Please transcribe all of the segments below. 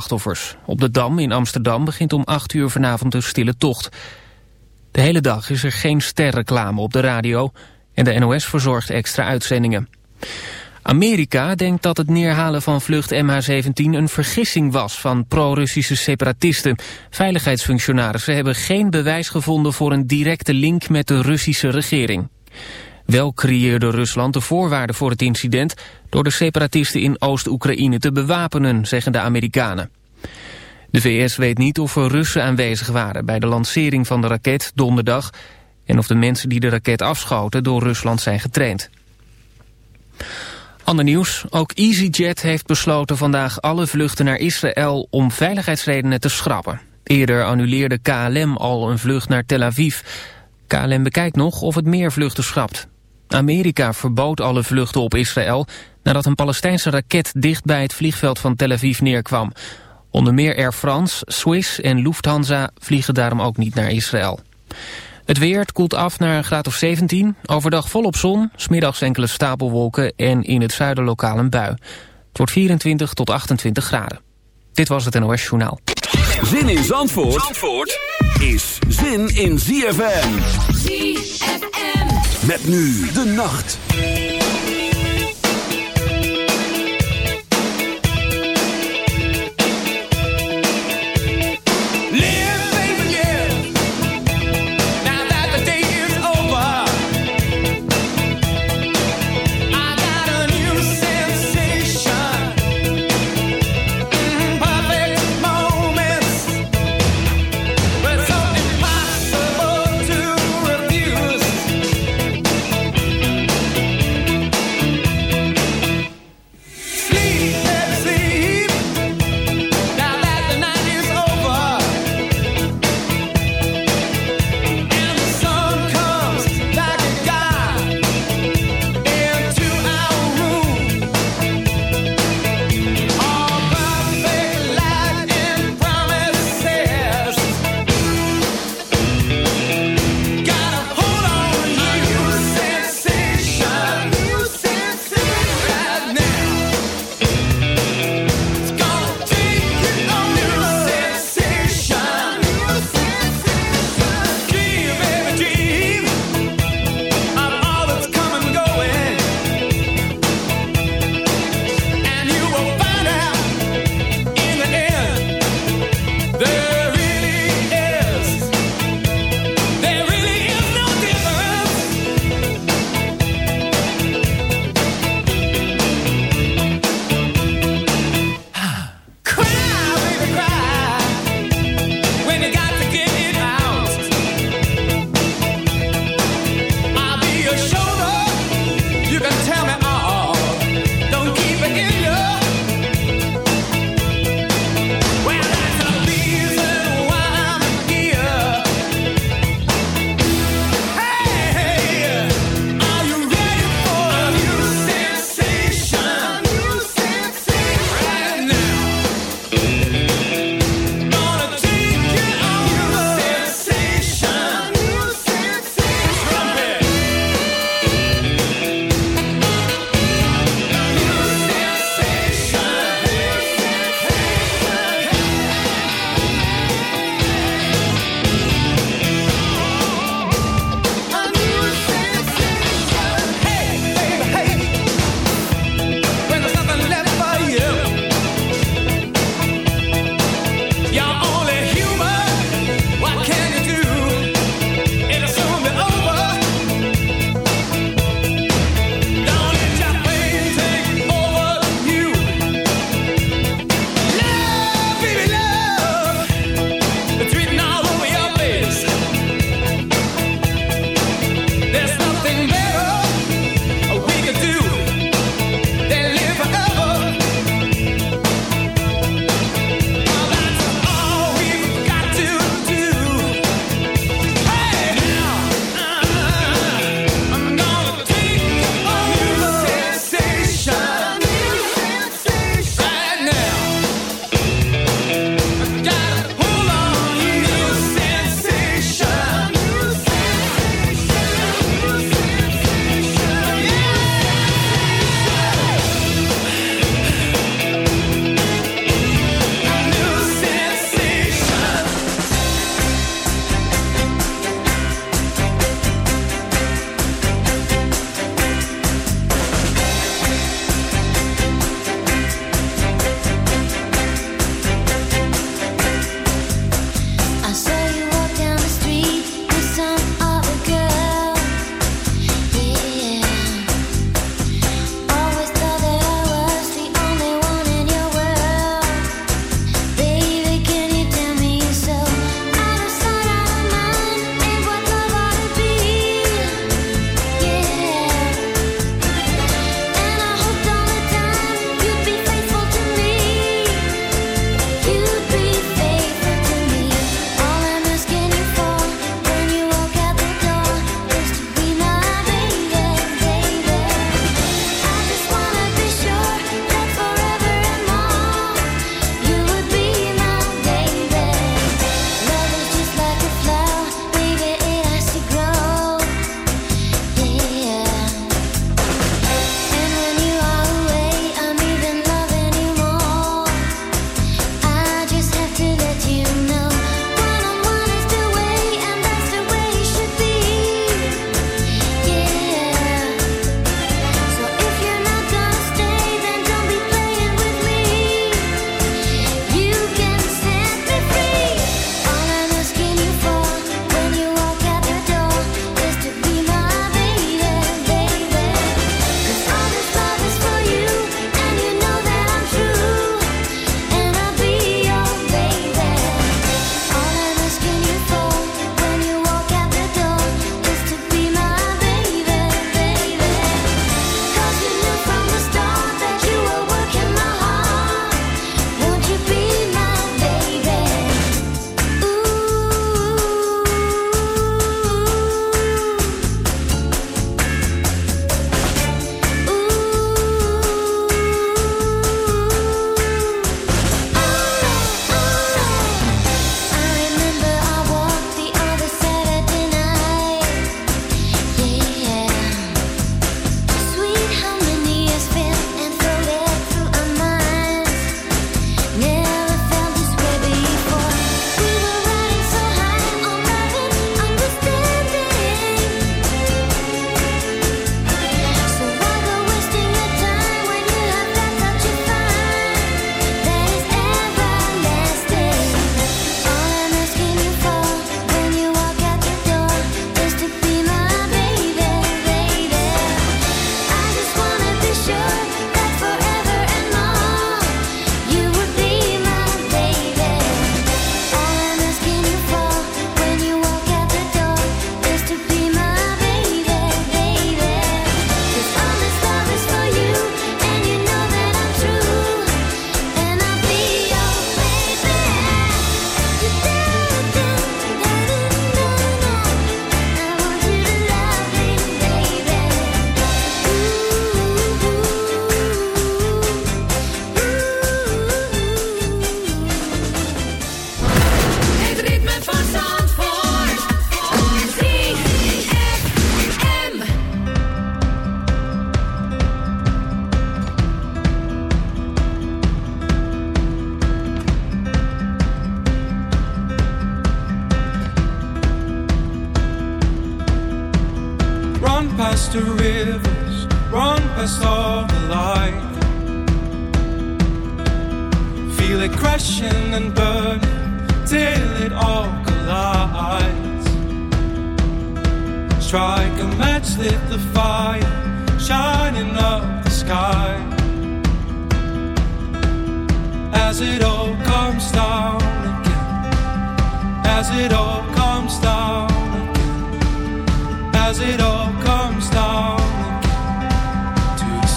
slachtoffers. Op de Dam in Amsterdam begint om 8 uur vanavond een stille tocht. De hele dag is er geen sterreclame op de radio en de NOS verzorgt extra uitzendingen. Amerika denkt dat het neerhalen van vlucht MH17 een vergissing was van pro-Russische separatisten. Veiligheidsfunctionarissen hebben geen bewijs gevonden voor een directe link met de Russische regering. Wel creëerde Rusland de voorwaarden voor het incident door de separatisten in Oost-Oekraïne te bewapenen, zeggen de Amerikanen. De VS weet niet of er Russen aanwezig waren bij de lancering van de raket donderdag en of de mensen die de raket afschoten door Rusland zijn getraind. Ander nieuws, ook EasyJet heeft besloten vandaag alle vluchten naar Israël om veiligheidsredenen te schrappen. Eerder annuleerde KLM al een vlucht naar Tel Aviv. KLM bekijkt nog of het meer vluchten schrapt. Amerika verbood alle vluchten op Israël nadat een Palestijnse raket dicht bij het vliegveld van Tel Aviv neerkwam. Onder meer Air France, Swiss en Lufthansa vliegen daarom ook niet naar Israël. Het weer koelt af naar een graad of 17. Overdag volop zon, smiddags enkele stapelwolken en in het zuiden lokaal een bui. Het wordt 24 tot 28 graden. Dit was het NOS Journaal. Zin in Zandvoort, Zandvoort is zin in ZFM. ZFM. Met nu de nacht.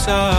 Again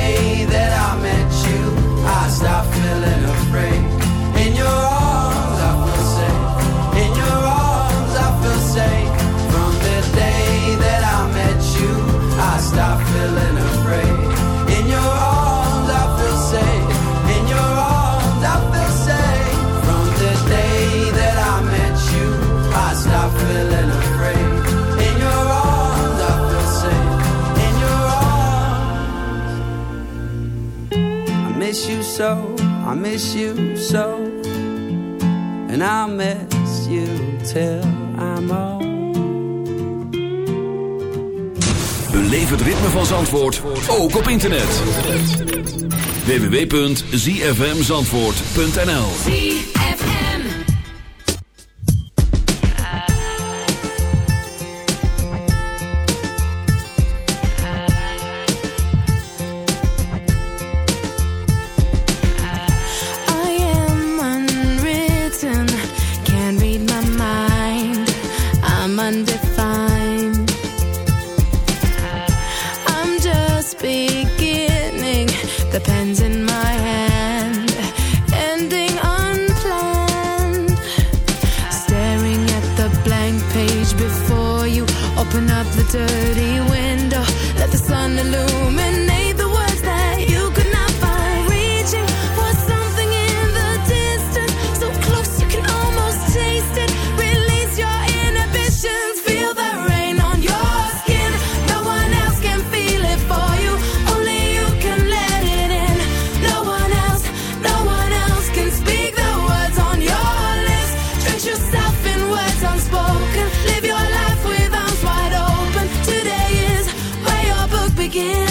miss you so. And I'll miss you till I'm het ritme van Zandvoort ook op internet. www.zfmzandvoort.nl your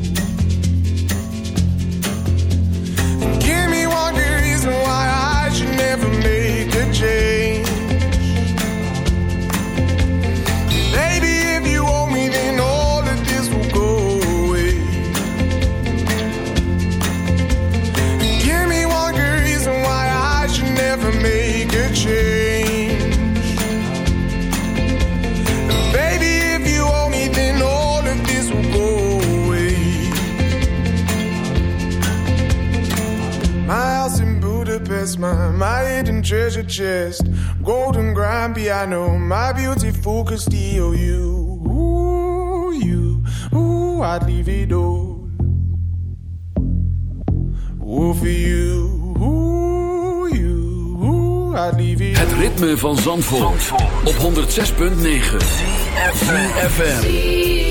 Treasure chest. Golden grand piano, my beautiful Castillo, you. Ooh, you, ooh, I'd leave it all. Ooh, for you, ooh, you, ooh, I'd leave it Het ritme van Zandvoort, op 106.9 FM.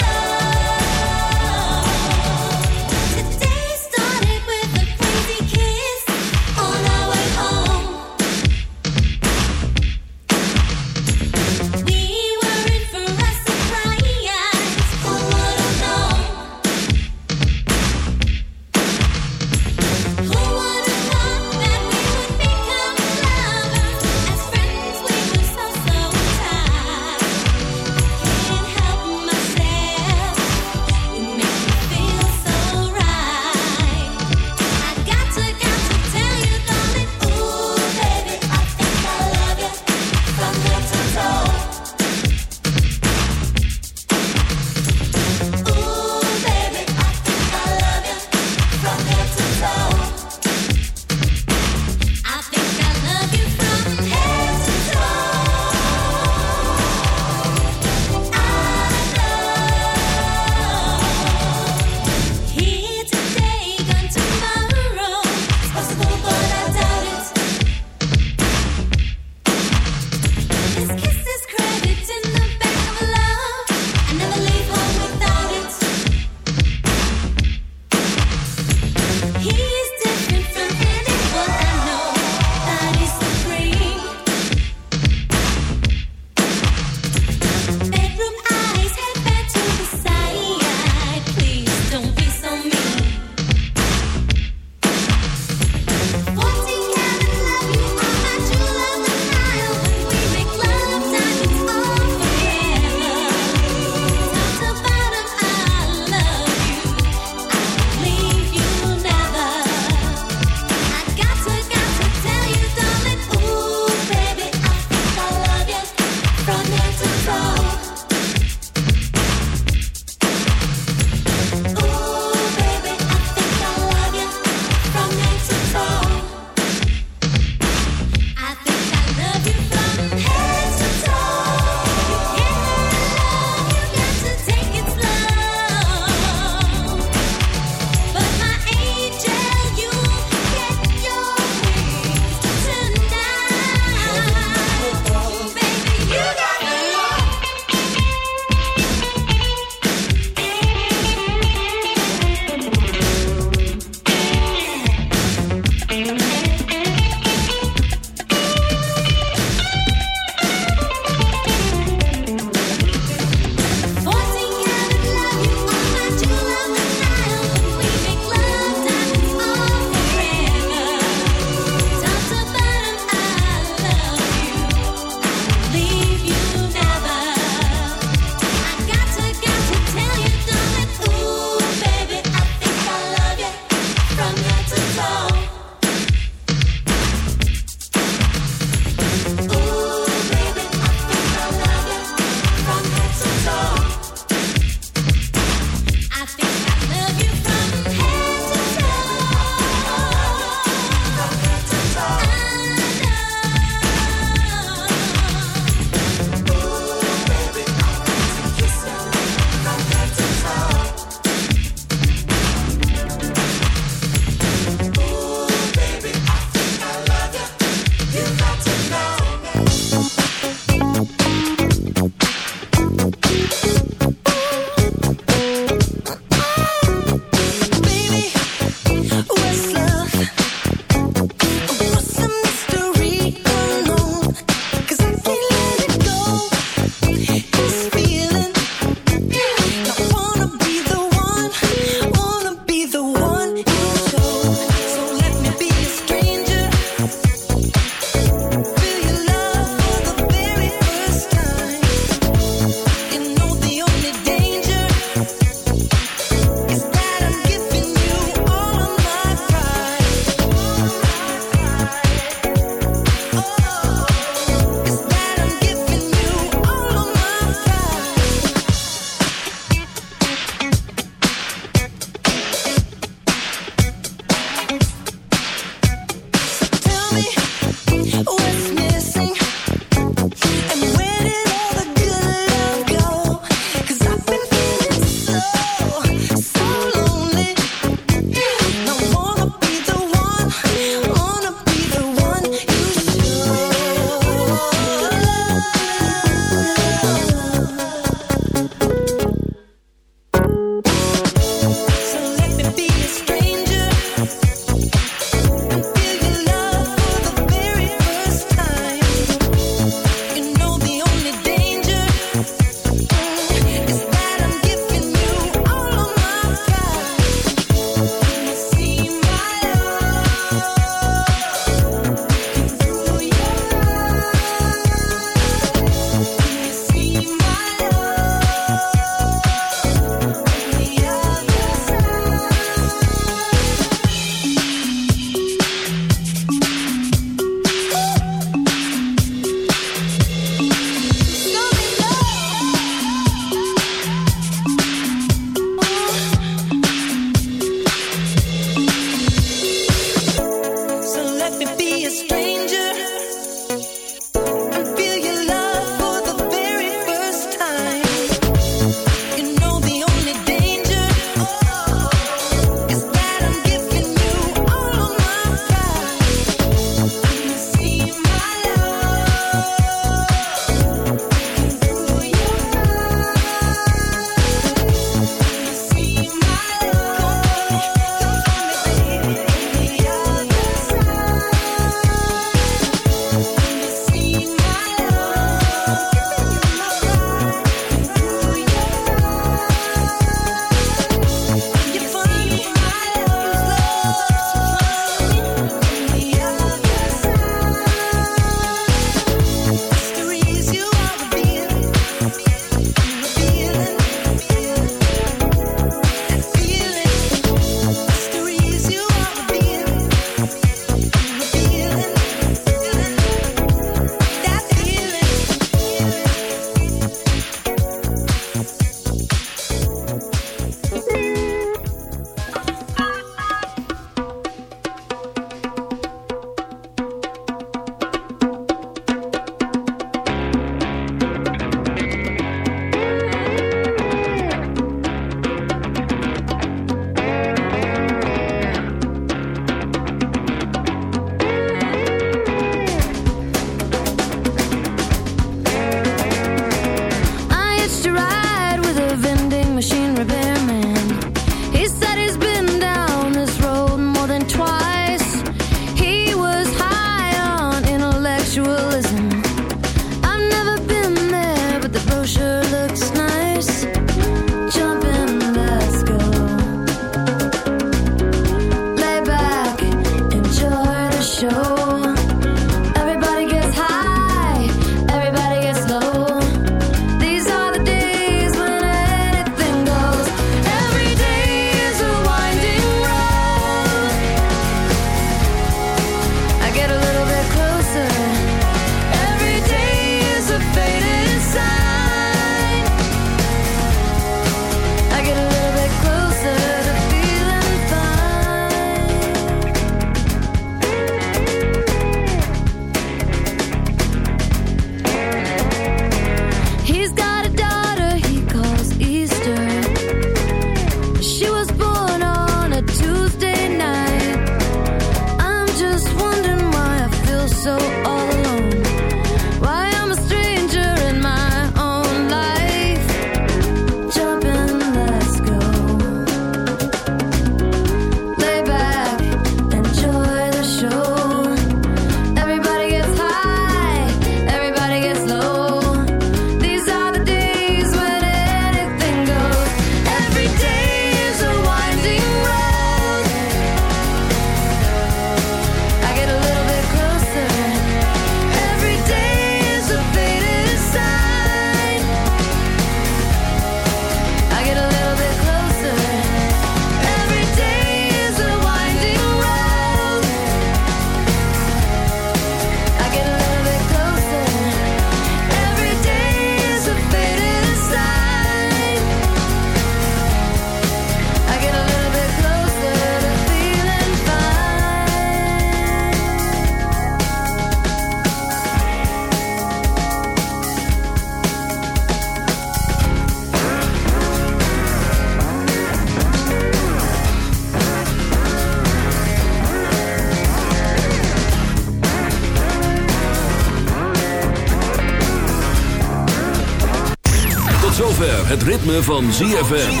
Ritme van ZFM.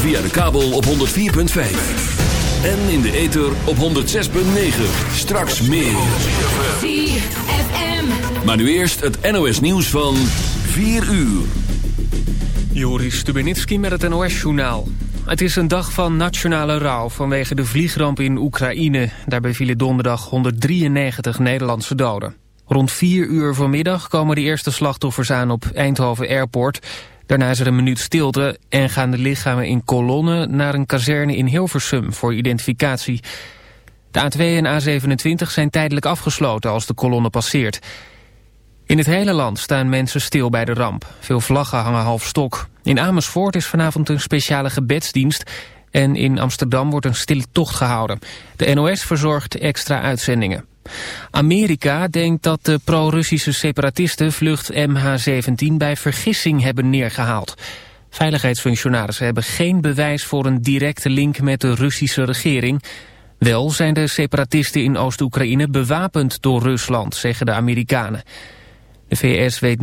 Via de kabel op 104.5. En in de ether op 106.9. Straks meer. ZFM. Maar nu eerst het NOS nieuws van 4 uur. Joris Stubenitski met het NOS-journaal. Het is een dag van nationale rouw vanwege de vliegramp in Oekraïne. Daarbij vielen donderdag 193 Nederlandse doden. Rond 4 uur vanmiddag komen de eerste slachtoffers aan op Eindhoven Airport. Daarna is er een minuut stilte en gaan de lichamen in kolonnen... naar een kazerne in Hilversum voor identificatie. De A2 en A27 zijn tijdelijk afgesloten als de kolonne passeert... In het hele land staan mensen stil bij de ramp. Veel vlaggen hangen half stok. In Amersfoort is vanavond een speciale gebedsdienst... en in Amsterdam wordt een stille tocht gehouden. De NOS verzorgt extra uitzendingen. Amerika denkt dat de pro-Russische separatisten vlucht MH17 bij vergissing hebben neergehaald. Veiligheidsfunctionarissen hebben geen bewijs voor een directe link met de Russische regering... Wel zijn de separatisten in Oost-Oekraïne bewapend door Rusland, zeggen de Amerikanen. De VS weet